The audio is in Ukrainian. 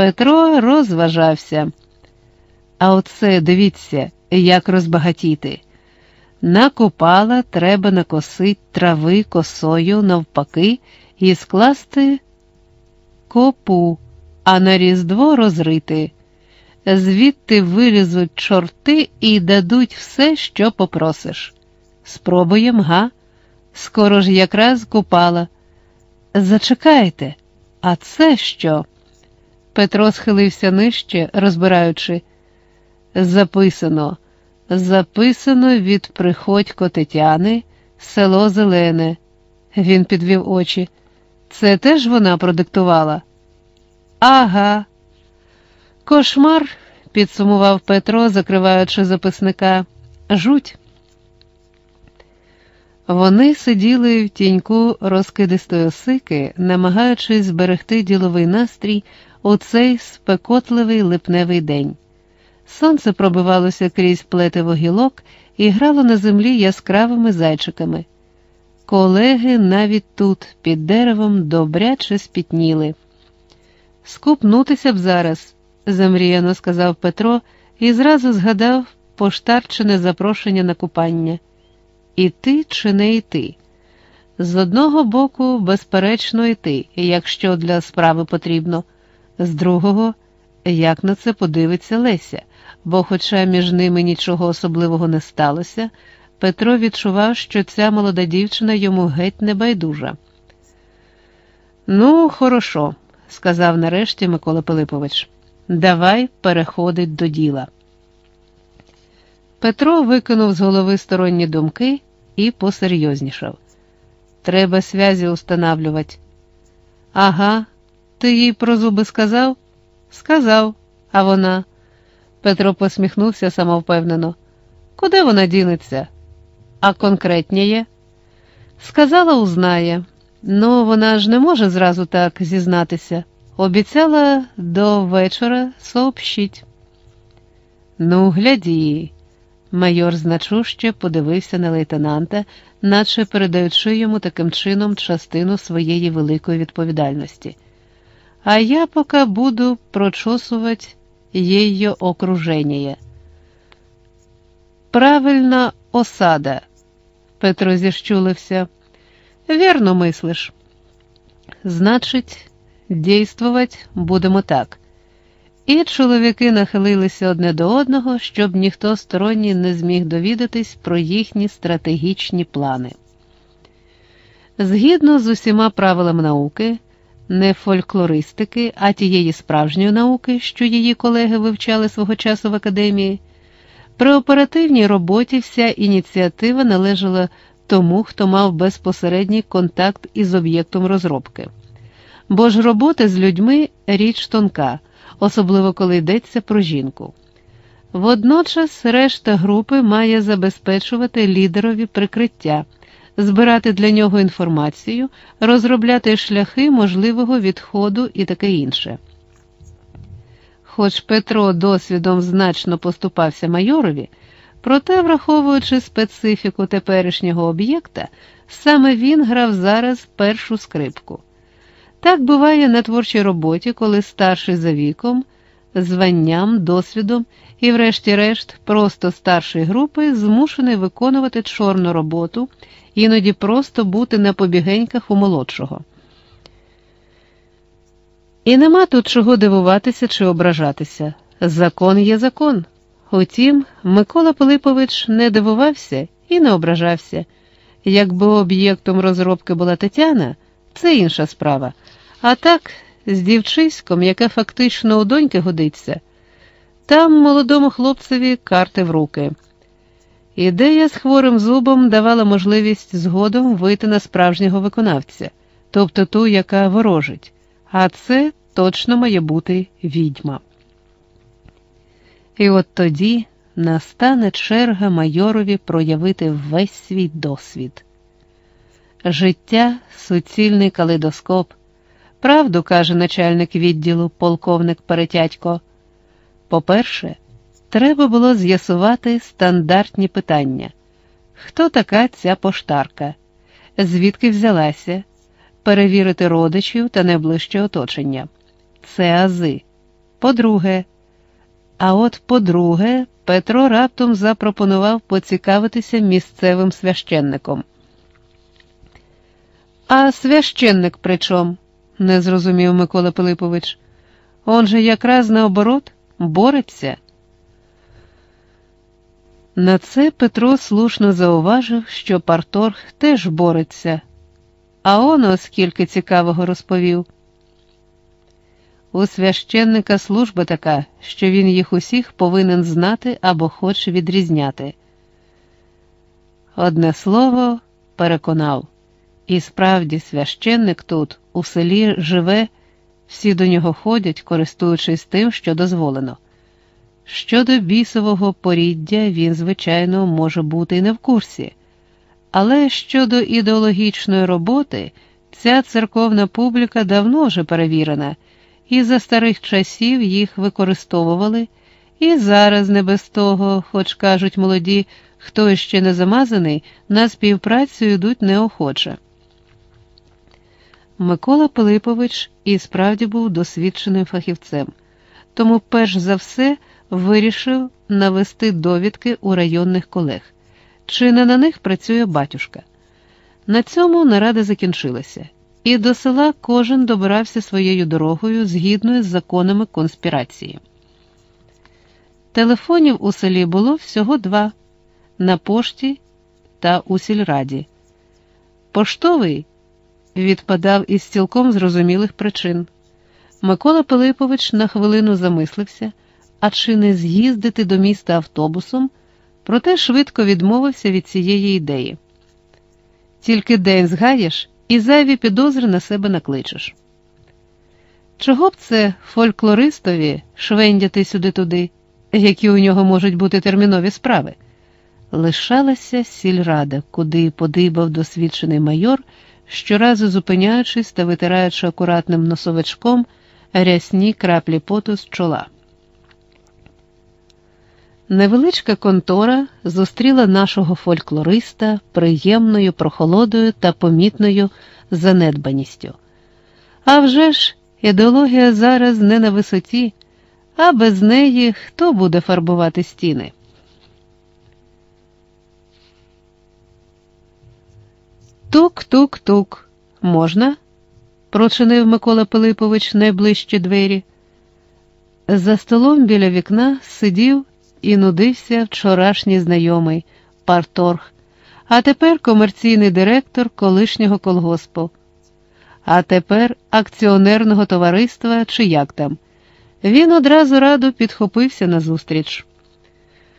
Петро розважався. А оце дивіться, як розбагатіти. Накопала треба накосить трави косою навпаки і скласти копу, а на різдво розрити. Звідти вилізуть чорти і дадуть все, що попросиш. Спробуєм, га? Скоро ж якраз купала. Зачекайте, а це що? Петро схилився нижче, розбираючи. Записано, записано від приходько Тетяни, село Зелене. Він підвів очі. Це теж вона продиктувала? Ага. Кошмар, підсумував Петро, закриваючи записника. Жуть. Вони сиділи в тіньку розкидистої осики, намагаючись зберегти діловий настрій у цей спекотливий липневий день. Сонце пробивалося крізь плетиво гілок і грало на землі яскравими зайчиками. Колеги навіть тут, під деревом, добряче спітніли. Скупнутися б зараз, замріяно сказав Петро і зразу згадав поштарчене запрошення на купання. Іти чи не йти? З одного боку, безперечно, йти, якщо для справи потрібно, з другого, як на це подивиться Леся, бо, хоча між ними нічого особливого не сталося, Петро відчував, що ця молода дівчина йому геть не байдужа. Ну, хорошо, сказав нарешті Микола Пилипович, давай переходить до діла. Петро викинув з голови сторонні думки і посерйознішав. Треба связі устанавлювати. Ага, ти їй про зуби сказав? Сказав, а вона. Петро посміхнувся самовпевнено. Куди вона дінеться? А конкретніє? Сказала, узнає. Ну, вона ж не може зразу так зізнатися. Обіцяла до вечора сообщить. Ну, гляді. Майор значуще подивився на лейтенанта, наче передаючи йому таким чином частину своєї великої відповідальності. А я поки буду прочосувати її окруження. Правильна осада, Петро зіщулився. Вірно мислиш. Значить, дійствувати будемо так. І чоловіки нахилилися одне до одного, щоб ніхто сторонній не зміг довідатись про їхні стратегічні плани. Згідно з усіма правилами науки, не фольклористики, а тієї справжньої науки, що її колеги вивчали свого часу в академії, при оперативній роботі вся ініціатива належала тому, хто мав безпосередній контакт із об'єктом розробки. Бо ж робота з людьми річ тонка особливо коли йдеться про жінку. Водночас решта групи має забезпечувати лідерові прикриття, збирати для нього інформацію, розробляти шляхи можливого відходу і таке інше. Хоч Петро досвідом значно поступався майорові, проте, враховуючи специфіку теперішнього об'єкта, саме він грав зараз першу скрипку. Так буває на творчій роботі, коли старший за віком, званням, досвідом і, врешті-решт, просто старший групи змушений виконувати чорну роботу, іноді просто бути на побігеньках у молодшого. І нема тут чого дивуватися чи ображатися. Закон є закон. Утім, Микола Пилипович не дивувався і не ображався. Якби об'єктом розробки була Тетяна, це інша справа. А так, з дівчиськом, яке фактично у доньки годиться, там молодому хлопцеві карти в руки. Ідея з хворим зубом давала можливість згодом вийти на справжнього виконавця, тобто ту, яка ворожить, а це точно має бути відьма. І от тоді настане черга майорові проявити весь свій досвід. Життя суцільний калейдоскоп. Правду каже начальник відділу полковник Перетятько. По-перше, треба було з'ясувати стандартні питання: хто така ця поштарка, звідки взялася, перевірити родичів та найближче оточення. Це ази, По-друге, а от по-друге, Петро раптом запропонував поцікавитися місцевим священником. А священник при чом? не зрозумів Микола Пилипович. Он же якраз наоборот бореться. На це Петро слушно зауважив, що Парторг теж бореться, а он оскільки цікавого розповів. У священника служба така, що він їх усіх повинен знати або хоче відрізняти. Одне слово переконав, і справді священник тут, у селі, живе, всі до нього ходять, користуючись тим, що дозволено. Щодо бісового поріддя, він, звичайно, може бути і не в курсі, але щодо ідеологічної роботи, ця церковна публіка давно вже перевірена і за старих часів їх використовували, і зараз не без того, хоч кажуть молоді, хто ще не замазаний, на співпрацю йдуть неохоче. Микола Пилипович і справді був досвідченим фахівцем, тому перш за все вирішив навести довідки у районних колег, чи не на них працює батюшка. На цьому нарада закінчилася і до села кожен добирався своєю дорогою згідно з законами конспірації. Телефонів у селі було всього два на пошті та у сільраді. Поштовий відпадав із цілком зрозумілих причин. Микола Пилипович на хвилину замислився, а чи не з'їздити до міста автобусом, проте швидко відмовився від цієї ідеї. Тільки день згаєш і зайві підозри на себе накличеш. Чого б це фольклористові швендяти сюди туди, які у нього можуть бути термінові справи? Лишалася сільрада, куди подибав досвідчений майор, щоразу зупиняючись та витираючи акуратним носовичком рясні краплі поту з чола. Невеличка контора зустріла нашого фольклориста приємною прохолодою та помітною занедбаністю. А вже ж, ідеологія зараз не на висоті, а без неї хто буде фарбувати стіни? Тук-тук-тук. Можна? прочинив Микола Пилипович найближчі двері. За столом біля вікна сидів і нудився вчорашній знайомий парторг, а тепер комерційний директор колишнього колгоспу, а тепер акціонерного товариства чи як там. Він одразу раду підхопився на зустріч.